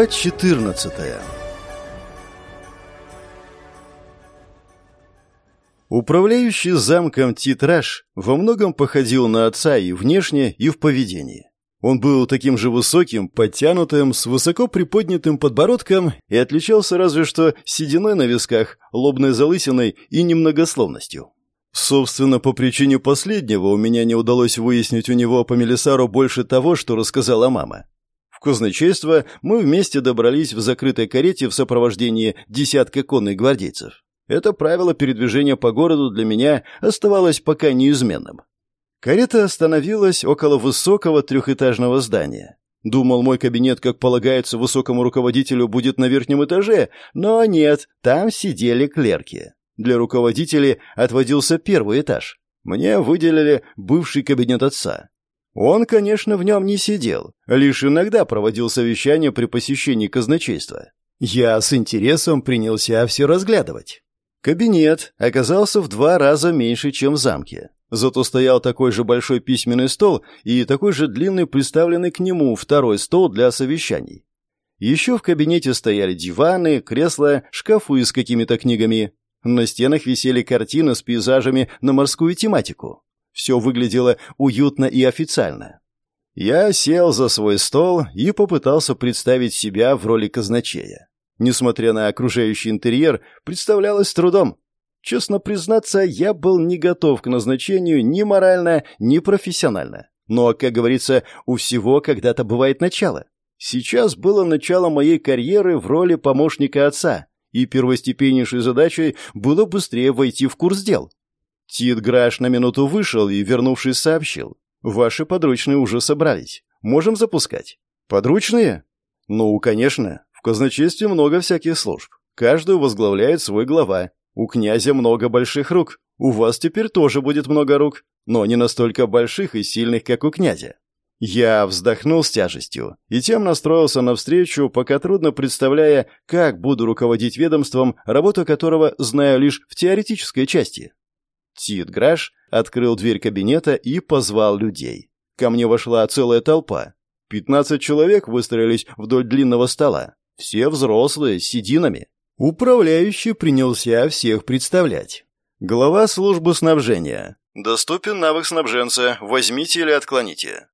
Глава 14 Управляющий замком Титраж во многом походил на отца и внешне, и в поведении. Он был таким же высоким, подтянутым, с высоко приподнятым подбородком и отличался разве что сединой на висках, лобной залысиной и немногословностью. Собственно, по причине последнего у меня не удалось выяснить у него по Мелисару больше того, что рассказала мама. Казначейство мы вместе добрались в закрытой карете в сопровождении десятка конных гвардейцев. Это правило передвижения по городу для меня оставалось пока неизменным. Карета остановилась около высокого трехэтажного здания. Думал, мой кабинет, как полагается, высокому руководителю будет на верхнем этаже, но нет, там сидели клерки. Для руководителей отводился первый этаж. Мне выделили бывший кабинет отца. Он, конечно, в нем не сидел, лишь иногда проводил совещания при посещении казначейства. Я с интересом принялся все разглядывать. Кабинет оказался в два раза меньше, чем в замке. Зато стоял такой же большой письменный стол и такой же длинный приставленный к нему второй стол для совещаний. Еще в кабинете стояли диваны, кресла, шкафы с какими-то книгами. На стенах висели картины с пейзажами на морскую тематику. Все выглядело уютно и официально. Я сел за свой стол и попытался представить себя в роли казначея. Несмотря на окружающий интерьер, представлялось трудом. Честно признаться, я был не готов к назначению ни морально, ни профессионально. Но, как говорится, у всего когда-то бывает начало. Сейчас было начало моей карьеры в роли помощника отца, и первостепеннейшей задачей было быстрее войти в курс дел. Тит Граш на минуту вышел и, вернувшись, сообщил. «Ваши подручные уже собрались. Можем запускать». «Подручные?» «Ну, конечно. В казначействе много всяких служб. Каждую возглавляет свой глава. У князя много больших рук. У вас теперь тоже будет много рук, но не настолько больших и сильных, как у князя. Я вздохнул с тяжестью и тем настроился навстречу, пока трудно представляя, как буду руководить ведомством, работу которого знаю лишь в теоретической части. Тит Граш открыл дверь кабинета и позвал людей. Ко мне вошла целая толпа. Пятнадцать человек выстроились вдоль длинного стола. Все взрослые, с сединами. Управляющий принялся всех представлять. Глава службы снабжения. Доступен навык снабженца. Возьмите или отклоните.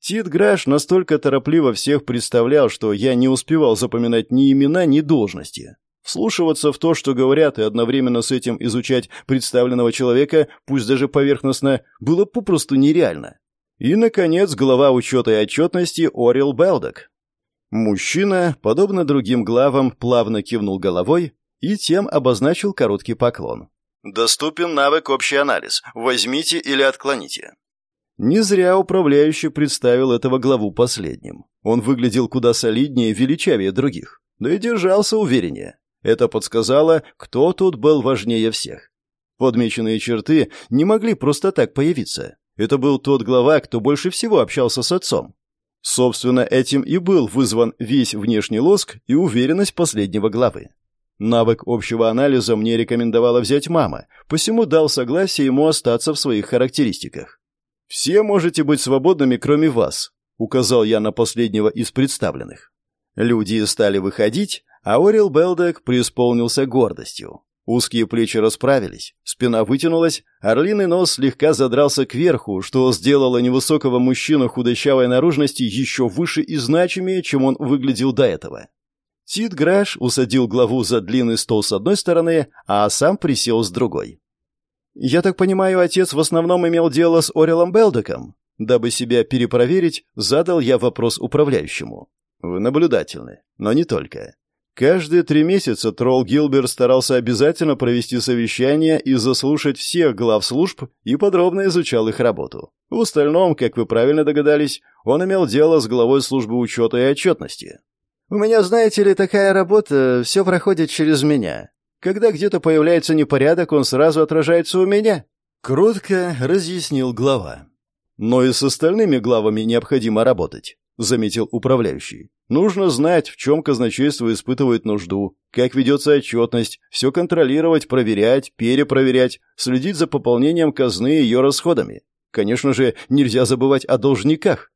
Тит Граш настолько торопливо всех представлял, что я не успевал запоминать ни имена, ни должности. Вслушиваться в то, что говорят, и одновременно с этим изучать представленного человека, пусть даже поверхностно, было попросту нереально. И, наконец, глава учета и отчетности Орел Белдок. Мужчина, подобно другим главам, плавно кивнул головой и тем обозначил короткий поклон. «Доступен навык общий анализ. Возьмите или отклоните». Не зря управляющий представил этого главу последним. Он выглядел куда солиднее и величавее других, но и держался увереннее. Это подсказало, кто тут был важнее всех. Подмеченные черты не могли просто так появиться. Это был тот глава, кто больше всего общался с отцом. Собственно, этим и был вызван весь внешний лоск и уверенность последнего главы. Навык общего анализа мне рекомендовала взять мама, посему дал согласие ему остаться в своих характеристиках. «Все можете быть свободными, кроме вас», — указал я на последнего из представленных. Люди стали выходить, а Орел Белдек преисполнился гордостью. Узкие плечи расправились, спина вытянулась, орлиный нос слегка задрался кверху, что сделало невысокого мужчину худощавой наружности еще выше и значимее, чем он выглядел до этого. Тит Граш усадил главу за длинный стол с одной стороны, а сам присел с другой. «Я так понимаю, отец в основном имел дело с Орелом Белдеком?» Дабы себя перепроверить, задал я вопрос управляющему. «Вы наблюдательны, но не только. Каждые три месяца тролл Гилбер старался обязательно провести совещание и заслушать всех глав служб и подробно изучал их работу. В остальном, как вы правильно догадались, он имел дело с главой службы учета и отчетности. «У меня, знаете ли, такая работа, все проходит через меня. Когда где-то появляется непорядок, он сразу отражается у меня», — кротко разъяснил глава. «Но и с остальными главами необходимо работать», — заметил управляющий. Нужно знать, в чем казначейство испытывает нужду, как ведется отчетность, все контролировать, проверять, перепроверять, следить за пополнением казны и ее расходами. Конечно же, нельзя забывать о должниках.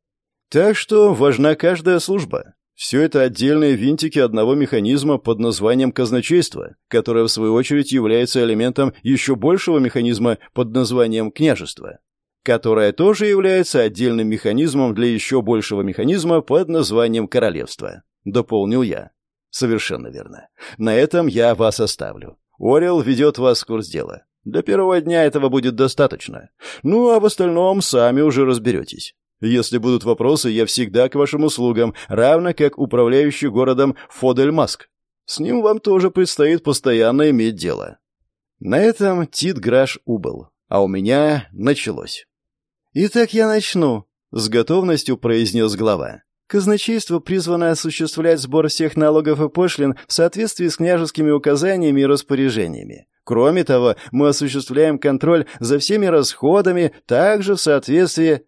Так что важна каждая служба. Все это отдельные винтики одного механизма под названием казначейство, которое в свою очередь является элементом еще большего механизма под названием княжество, которое тоже является отдельным механизмом для еще большего механизма под названием королевство, дополнил я. Совершенно верно. На этом я вас оставлю. Орел ведет вас в курс дела. До первого дня этого будет достаточно. Ну, а в остальном сами уже разберетесь. Если будут вопросы, я всегда к вашим услугам, равно как управляющий городом Фодель Маск. С ним вам тоже предстоит постоянно иметь дело. На этом Тит Граш убыл, а у меня началось. «Итак, я начну», — с готовностью произнес глава. «Казначейство призвано осуществлять сбор всех налогов и пошлин в соответствии с княжескими указаниями и распоряжениями. Кроме того, мы осуществляем контроль за всеми расходами, также в соответствии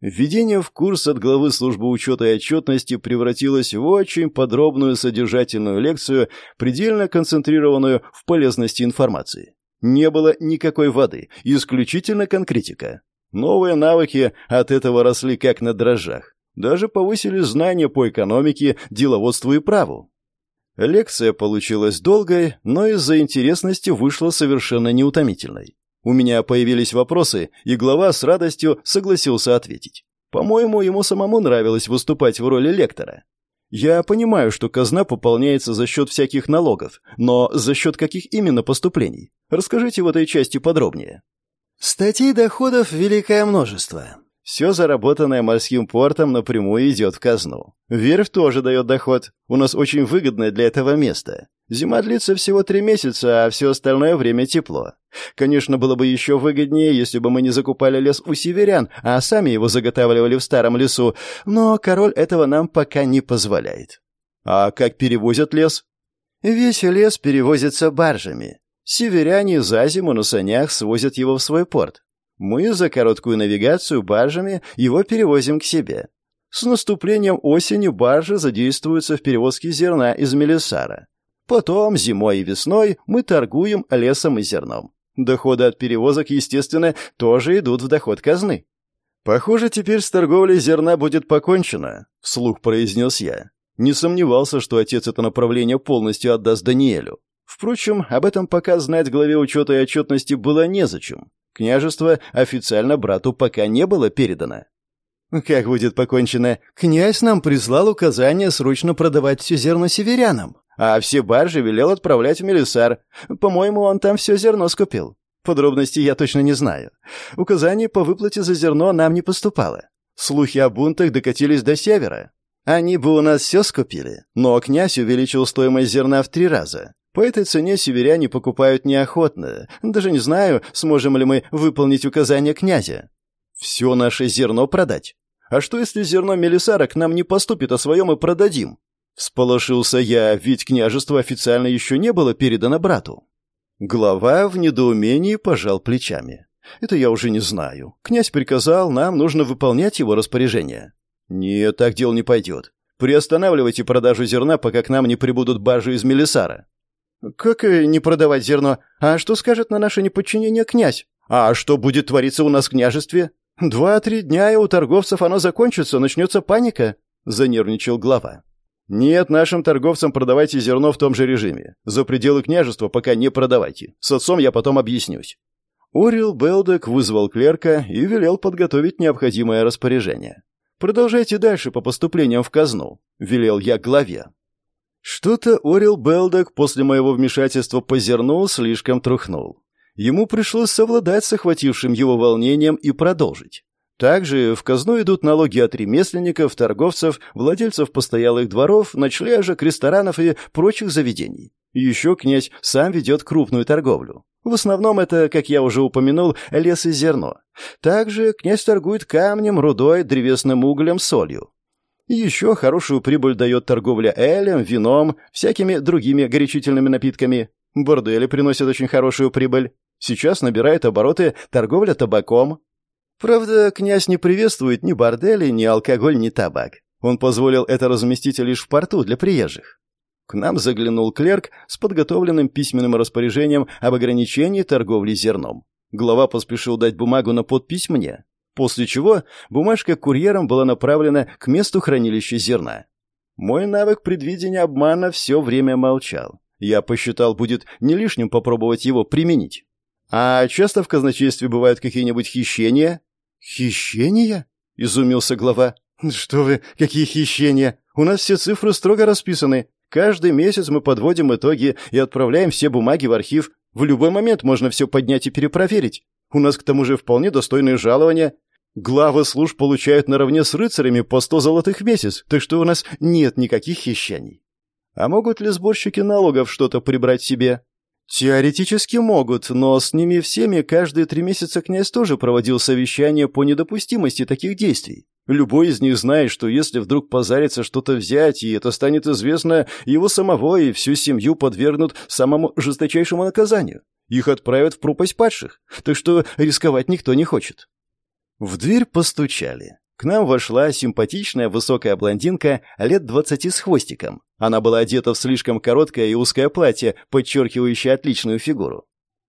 Введение в курс от главы службы учета и отчетности превратилось в очень подробную содержательную лекцию, предельно концентрированную в полезности информации. Не было никакой воды, исключительно конкретика. Новые навыки от этого росли как на дрожжах. Даже повысили знания по экономике, деловодству и праву. Лекция получилась долгой, но из-за интересности вышла совершенно неутомительной. У меня появились вопросы, и глава с радостью согласился ответить. По-моему, ему самому нравилось выступать в роли лектора. Я понимаю, что казна пополняется за счет всяких налогов, но за счет каких именно поступлений? Расскажите в этой части подробнее. Статей доходов великое множество. Все заработанное морским портом напрямую идет в казну. Верфь тоже дает доход. У нас очень выгодное для этого место. Зима длится всего три месяца, а все остальное время тепло. Конечно, было бы еще выгоднее, если бы мы не закупали лес у северян, а сами его заготавливали в старом лесу, но король этого нам пока не позволяет. А как перевозят лес? Весь лес перевозится баржами. Северяне за зиму на санях свозят его в свой порт. Мы за короткую навигацию баржами его перевозим к себе. С наступлением осени баржи задействуются в перевозке зерна из Мелисара. Потом, зимой и весной, мы торгуем лесом и зерном. Доходы от перевозок, естественно, тоже идут в доход казны. «Похоже, теперь с торговлей зерна будет покончено», — вслух произнес я. Не сомневался, что отец это направление полностью отдаст Даниэлю. Впрочем, об этом пока знать главе учета и отчетности было незачем. Княжество официально брату пока не было передано. «Как будет покончено? Князь нам прислал указание срочно продавать все зерно северянам а все баржи велел отправлять в Мелисар. По-моему, он там все зерно скупил. Подробностей я точно не знаю. Указаний по выплате за зерно нам не поступало. Слухи о бунтах докатились до севера. Они бы у нас все скупили, но князь увеличил стоимость зерна в три раза. По этой цене северяне покупают неохотно. Даже не знаю, сможем ли мы выполнить указания князя. Все наше зерно продать. А что, если зерно Мелисара к нам не поступит, а своем и продадим? Всполошился я, ведь княжество официально еще не было передано брату. Глава в недоумении пожал плечами. Это я уже не знаю. Князь приказал, нам нужно выполнять его распоряжение. Нет, так дело не пойдет. Приостанавливайте продажу зерна, пока к нам не прибудут баржи из Мелисара. Как не продавать зерно? А что скажет на наше неподчинение князь? А что будет твориться у нас в княжестве? Два-три дня, и у торговцев оно закончится, начнется паника, занервничал глава. «Нет, нашим торговцам продавайте зерно в том же режиме. За пределы княжества пока не продавайте. С отцом я потом объяснюсь». Орил Белдек вызвал клерка и велел подготовить необходимое распоряжение. «Продолжайте дальше по поступлениям в казну», — велел я главе. Что-то Орил Белдек после моего вмешательства по зерну слишком трухнул. Ему пришлось совладать с охватившим его волнением и продолжить. Также в казну идут налоги от ремесленников, торговцев, владельцев постоялых дворов, ночлежек, ресторанов и прочих заведений. Еще князь сам ведет крупную торговлю. В основном это, как я уже упомянул, лес и зерно. Также князь торгует камнем, рудой, древесным углем, солью. Еще хорошую прибыль дает торговля элем, вином, всякими другими горячительными напитками. Бордели приносят очень хорошую прибыль. Сейчас набирает обороты торговля табаком. Правда, князь не приветствует ни бордели, ни алкоголь, ни табак. Он позволил это разместить лишь в порту для приезжих. К нам заглянул клерк с подготовленным письменным распоряжением об ограничении торговли зерном. Глава поспешил дать бумагу на подпись мне, после чего бумажка курьером была направлена к месту хранилища зерна. Мой навык предвидения обмана все время молчал. Я посчитал, будет не лишним попробовать его применить. А часто в казначействе бывают какие-нибудь хищения? Хищения? Изумился глава. Что вы, какие хищения? У нас все цифры строго расписаны. Каждый месяц мы подводим итоги и отправляем все бумаги в архив. В любой момент можно все поднять и перепроверить. У нас к тому же вполне достойные жалования. Главы служб получают наравне с рыцарями по сто золотых в месяц, так что у нас нет никаких хищений. А могут ли сборщики налогов что-то прибрать себе? Теоретически могут, но с ними всеми каждые три месяца князь тоже проводил совещание по недопустимости таких действий. Любой из них знает, что если вдруг позарится что-то взять, и это станет известно, его самого и всю семью подвергнут самому жесточайшему наказанию. Их отправят в пропасть падших, так что рисковать никто не хочет. В дверь постучали. К нам вошла симпатичная высокая блондинка лет двадцати с хвостиком. Она была одета в слишком короткое и узкое платье, подчеркивающее отличную фигуру.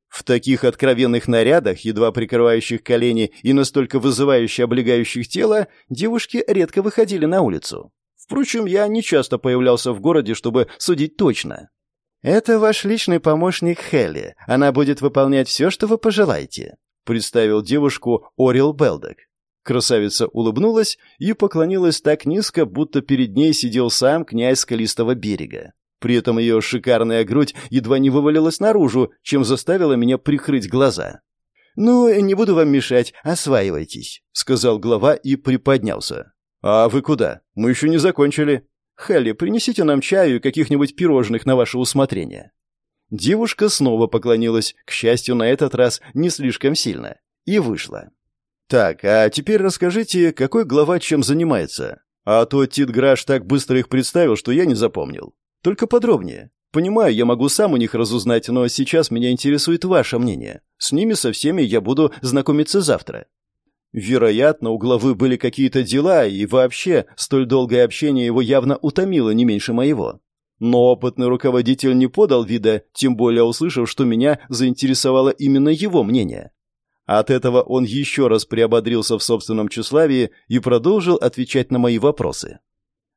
В таких откровенных нарядах, едва прикрывающих колени и настолько вызывающе облегающих тело, девушки редко выходили на улицу. Впрочем, я не часто появлялся в городе, чтобы судить точно. «Это ваш личный помощник Хелли. Она будет выполнять все, что вы пожелаете», — представил девушку Орил Белдек. Красавица улыбнулась и поклонилась так низко, будто перед ней сидел сам князь Скалистого берега. При этом ее шикарная грудь едва не вывалилась наружу, чем заставила меня прикрыть глаза. «Ну, не буду вам мешать, осваивайтесь», — сказал глава и приподнялся. «А вы куда? Мы еще не закончили. Халли, принесите нам чаю и каких-нибудь пирожных на ваше усмотрение». Девушка снова поклонилась, к счастью, на этот раз не слишком сильно, и вышла. «Так, а теперь расскажите, какой глава чем занимается? А то Тит Граш так быстро их представил, что я не запомнил. Только подробнее. Понимаю, я могу сам у них разузнать, но сейчас меня интересует ваше мнение. С ними со всеми я буду знакомиться завтра». Вероятно, у главы были какие-то дела, и вообще, столь долгое общение его явно утомило не меньше моего. Но опытный руководитель не подал вида, тем более услышав, что меня заинтересовало именно его мнение. От этого он еще раз приободрился в собственном тщеславии и продолжил отвечать на мои вопросы.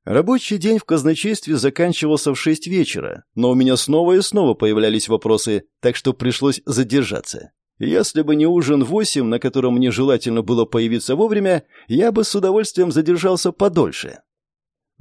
Рабочий день в казначействе заканчивался в шесть вечера, но у меня снова и снова появлялись вопросы, так что пришлось задержаться. Если бы не ужин в восемь, на котором мне желательно было появиться вовремя, я бы с удовольствием задержался подольше.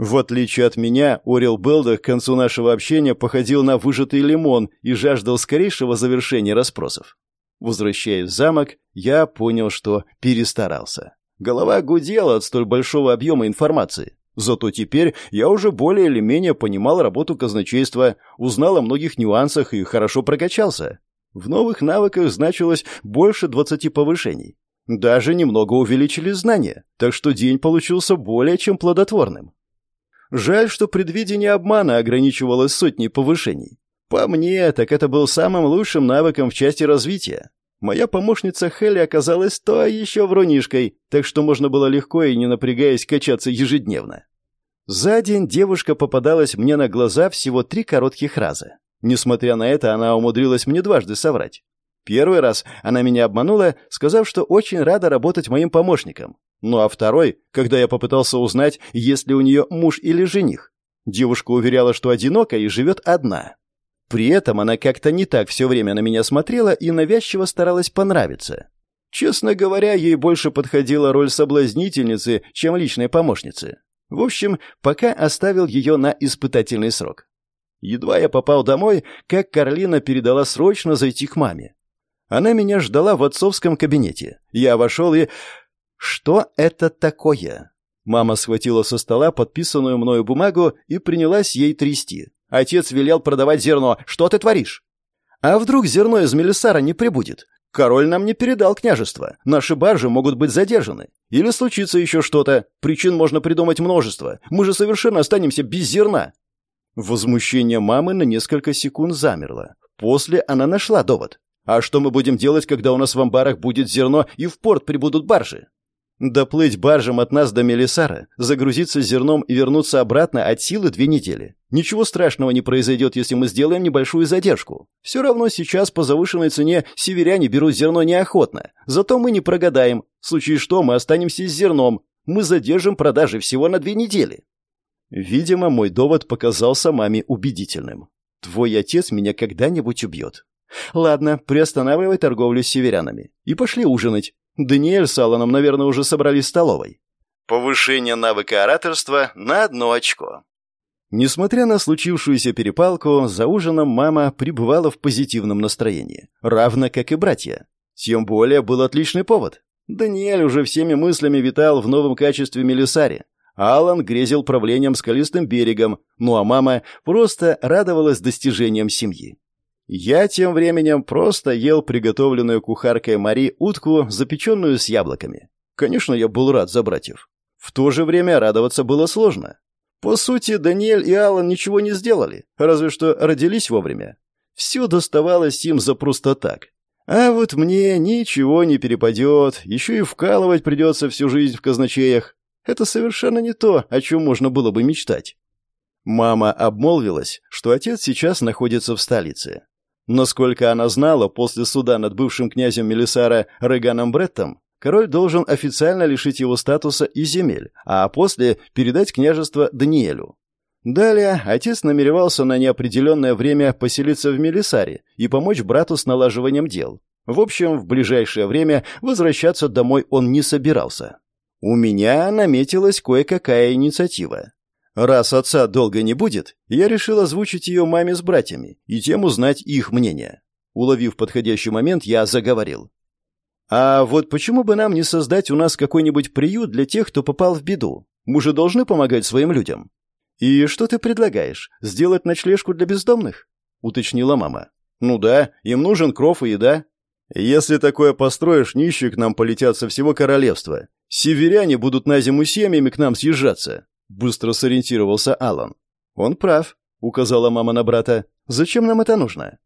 В отличие от меня, Орел Белда к концу нашего общения походил на выжатый лимон и жаждал скорейшего завершения расспросов. Возвращаясь в замок, я понял, что перестарался. Голова гудела от столь большого объема информации. Зато теперь я уже более или менее понимал работу казначейства, узнал о многих нюансах и хорошо прокачался. В новых навыках значилось больше 20 повышений. Даже немного увеличили знания, так что день получился более чем плодотворным. Жаль, что предвидение обмана ограничивалось сотней повышений. По мне, так это был самым лучшим навыком в части развития. Моя помощница Хелли оказалась то еще врунишкой, так что можно было легко и не напрягаясь качаться ежедневно. За день девушка попадалась мне на глаза всего три коротких раза. Несмотря на это, она умудрилась мне дважды соврать. Первый раз она меня обманула, сказав, что очень рада работать моим помощником. Ну а второй, когда я попытался узнать, есть ли у нее муж или жених. Девушка уверяла, что одинока и живет одна. При этом она как-то не так все время на меня смотрела и навязчиво старалась понравиться. Честно говоря, ей больше подходила роль соблазнительницы, чем личной помощницы. В общем, пока оставил ее на испытательный срок. Едва я попал домой, как Карлина передала срочно зайти к маме. Она меня ждала в отцовском кабинете. Я вошел и... Что это такое? Мама схватила со стола подписанную мною бумагу и принялась ей трясти. Отец велел продавать зерно. Что ты творишь? А вдруг зерно из Мелисара не прибудет? Король нам не передал княжество. Наши баржи могут быть задержаны. Или случится еще что-то. Причин можно придумать множество. Мы же совершенно останемся без зерна. Возмущение мамы на несколько секунд замерло. После она нашла довод. А что мы будем делать, когда у нас в амбарах будет зерно и в порт прибудут баржи? Доплыть баржем от нас до Мелисара, загрузиться зерном и вернуться обратно от силы две недели. Ничего страшного не произойдет, если мы сделаем небольшую задержку. Все равно сейчас по завышенной цене северяне берут зерно неохотно. Зато мы не прогадаем. В случае что, мы останемся с зерном. Мы задержим продажи всего на две недели. Видимо, мой довод показался маме убедительным. Твой отец меня когда-нибудь убьет. Ладно, приостанавливай торговлю с северянами. И пошли ужинать. Даниэль с Алланом, наверное, уже собрались в столовой. Повышение навыка ораторства на одно очко. Несмотря на случившуюся перепалку, за ужином мама пребывала в позитивном настроении, равно как и братья. Тем более был отличный повод. Даниэль уже всеми мыслями витал в новом качестве Мелисари. Алан грезил правлением скалистым берегом, ну а мама просто радовалась достижениям семьи. Я тем временем просто ел приготовленную кухаркой Мари утку, запеченную с яблоками. Конечно, я был рад за братьев. В то же время радоваться было сложно. По сути, Даниэль и Алан ничего не сделали, разве что родились вовремя. Все доставалось им за просто так. А вот мне ничего не перепадет, еще и вкалывать придется всю жизнь в казначеях. Это совершенно не то, о чем можно было бы мечтать. Мама обмолвилась, что отец сейчас находится в столице. Насколько она знала, после суда над бывшим князем Мелисара Реганом Бреттом, король должен официально лишить его статуса и земель, а после передать княжество Даниэлю. Далее отец намеревался на неопределенное время поселиться в Мелисаре и помочь брату с налаживанием дел. В общем, в ближайшее время возвращаться домой он не собирался. У меня наметилась кое-какая инициатива. Раз отца долго не будет, я решил озвучить ее маме с братьями и тем узнать их мнение. Уловив подходящий момент, я заговорил. А вот почему бы нам не создать у нас какой-нибудь приют для тех, кто попал в беду? Мы же должны помогать своим людям. И что ты предлагаешь? Сделать ночлежку для бездомных? уточнила мама. Ну да, им нужен кров и еда. Если такое построишь, нищие к нам полетят со всего королевства. Северяне будут на зиму семьями к нам съезжаться. Быстро сориентировался Алан. Он прав, указала мама на брата. Зачем нам это нужно?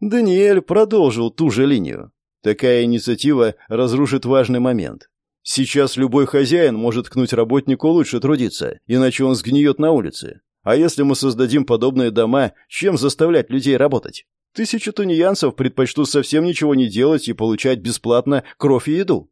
Даниэль продолжил ту же линию. Такая инициатива разрушит важный момент. Сейчас любой хозяин может ткнуть работнику лучше трудиться, иначе он сгниет на улице. А если мы создадим подобные дома, чем заставлять людей работать? Тысячи тунеянцев предпочтут совсем ничего не делать и получать бесплатно кровь и еду.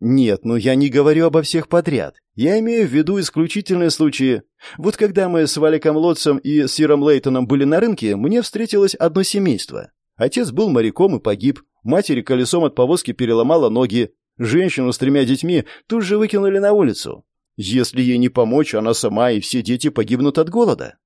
Нет, ну я не говорю обо всех подряд. Я имею в виду исключительные случаи. Вот когда мы с Валиком Лотсом и Сиром Лейтоном были на рынке, мне встретилось одно семейство. Отец был моряком и погиб, Матери колесом от повозки переломала ноги. Женщину с тремя детьми тут же выкинули на улицу. Если ей не помочь, она сама и все дети погибнут от голода.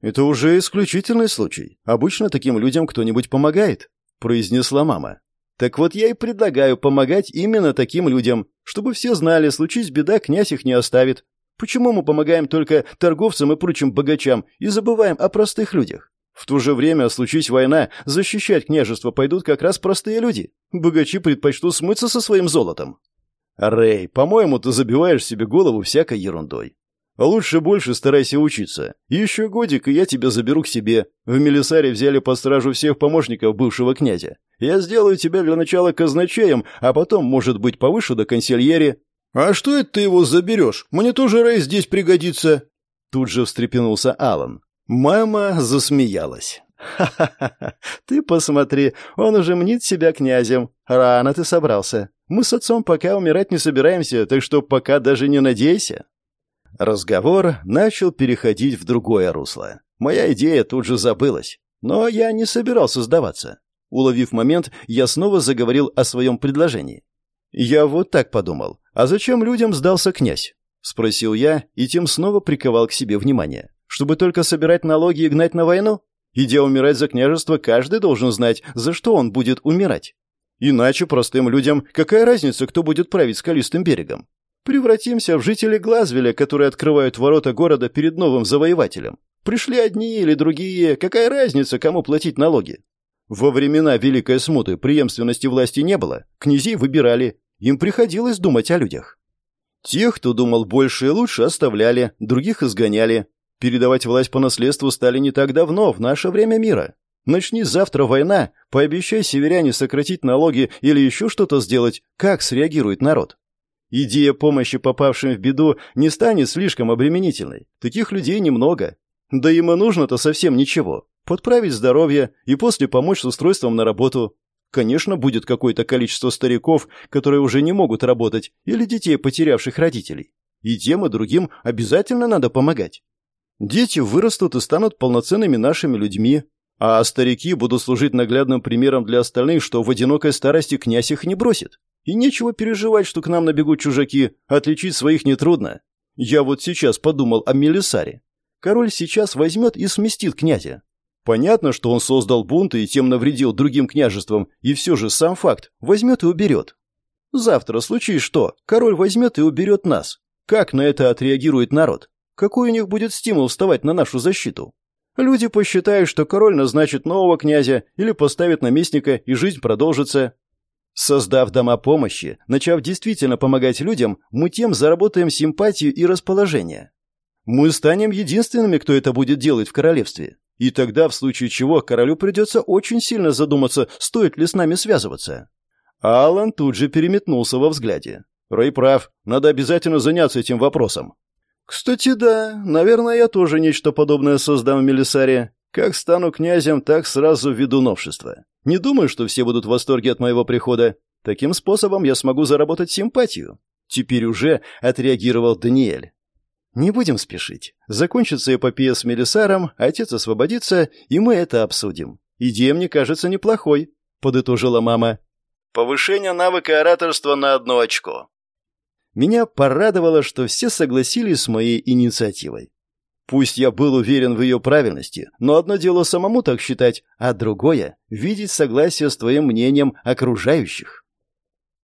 Это уже исключительный случай. Обычно таким людям кто-нибудь помогает, произнесла мама. Так вот я и предлагаю помогать именно таким людям, чтобы все знали, случись беда, князь их не оставит. Почему мы помогаем только торговцам и прочим богачам и забываем о простых людях? В то же время, случись война, защищать княжество пойдут как раз простые люди. Богачи предпочтут смыться со своим золотом. Рэй, по-моему, ты забиваешь себе голову всякой ерундой. Лучше больше старайся учиться. Еще годик, и я тебя заберу к себе. В Мелисаре взяли под стражу всех помощников бывшего князя. Я сделаю тебя для начала казначеем, а потом, может быть, повышу до консильери. А что это ты его заберешь? Мне тоже Рэй здесь пригодится. Тут же встрепенулся Алан. Мама засмеялась. «Ха-ха-ха! Ты посмотри, он уже мнит себя князем. Рано ты собрался. Мы с отцом пока умирать не собираемся, так что пока даже не надейся». Разговор начал переходить в другое русло. Моя идея тут же забылась. Но я не собирался сдаваться. Уловив момент, я снова заговорил о своем предложении. «Я вот так подумал. А зачем людям сдался князь?» — спросил я, и тем снова приковал к себе внимание. Чтобы только собирать налоги и гнать на войну? Идя умирать за княжество, каждый должен знать, за что он будет умирать. Иначе простым людям какая разница, кто будет править скалистым берегом? Превратимся в жителей Глазвеля, которые открывают ворота города перед новым завоевателем. Пришли одни или другие, какая разница, кому платить налоги? Во времена Великой Смуты преемственности власти не было, князей выбирали, им приходилось думать о людях. Тех, кто думал больше и лучше, оставляли, других изгоняли, Передавать власть по наследству стали не так давно, в наше время мира. Начни завтра война, пообещай северяне сократить налоги или еще что-то сделать, как среагирует народ? Идея помощи попавшим в беду не станет слишком обременительной. Таких людей немного. Да им и нужно-то совсем ничего. Подправить здоровье и после помочь с устройством на работу. Конечно, будет какое-то количество стариков, которые уже не могут работать, или детей, потерявших родителей. И тем, и другим обязательно надо помогать. Дети вырастут и станут полноценными нашими людьми, а старики будут служить наглядным примером для остальных, что в одинокой старости князь их не бросит. И нечего переживать, что к нам набегут чужаки, отличить своих нетрудно. Я вот сейчас подумал о Мелисаре. Король сейчас возьмет и сместит князя. Понятно, что он создал бунт и тем навредил другим княжествам, и все же сам факт возьмет и уберет. Завтра, случись что, король возьмет и уберет нас. Как на это отреагирует народ? Какой у них будет стимул вставать на нашу защиту? Люди посчитают, что король назначит нового князя или поставит наместника, и жизнь продолжится. Создав дома помощи, начав действительно помогать людям, мы тем заработаем симпатию и расположение. Мы станем единственными, кто это будет делать в королевстве. И тогда, в случае чего, королю придется очень сильно задуматься, стоит ли с нами связываться. Алан тут же переметнулся во взгляде. Рэй прав, надо обязательно заняться этим вопросом. Кстати, да, наверное, я тоже нечто подобное создам в Мелисаре. Как стану князем, так сразу введу новшество. Не думаю, что все будут в восторге от моего прихода. Таким способом я смогу заработать симпатию. Теперь уже отреагировал Даниэль. Не будем спешить. Закончится эпопея с Мелисаром, отец освободится, и мы это обсудим. Идея мне кажется неплохой, подытожила мама. Повышение навыка ораторства на одно очко. Меня порадовало, что все согласились с моей инициативой. Пусть я был уверен в ее правильности, но одно дело самому так считать, а другое — видеть согласие с твоим мнением окружающих.